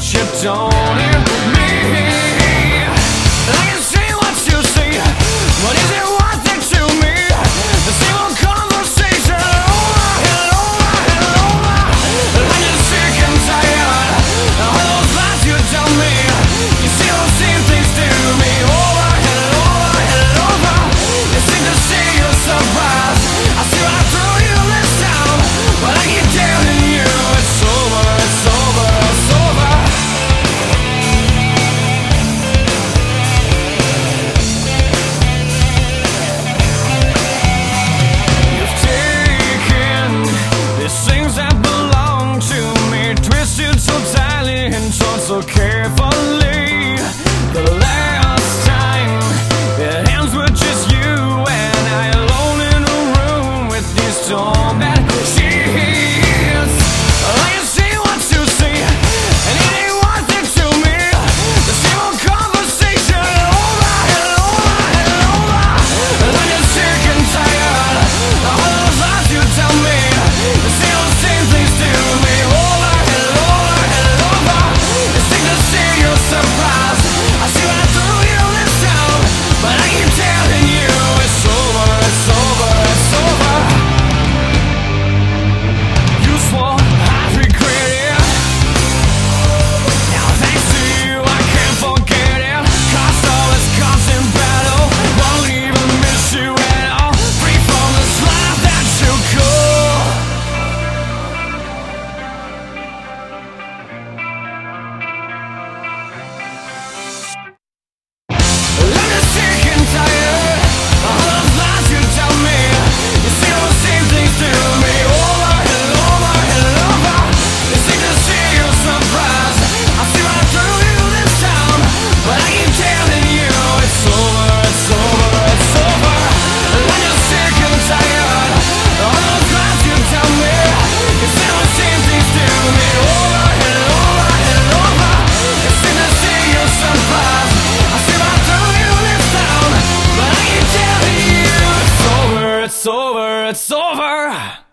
but you don't me. It's over, it's over.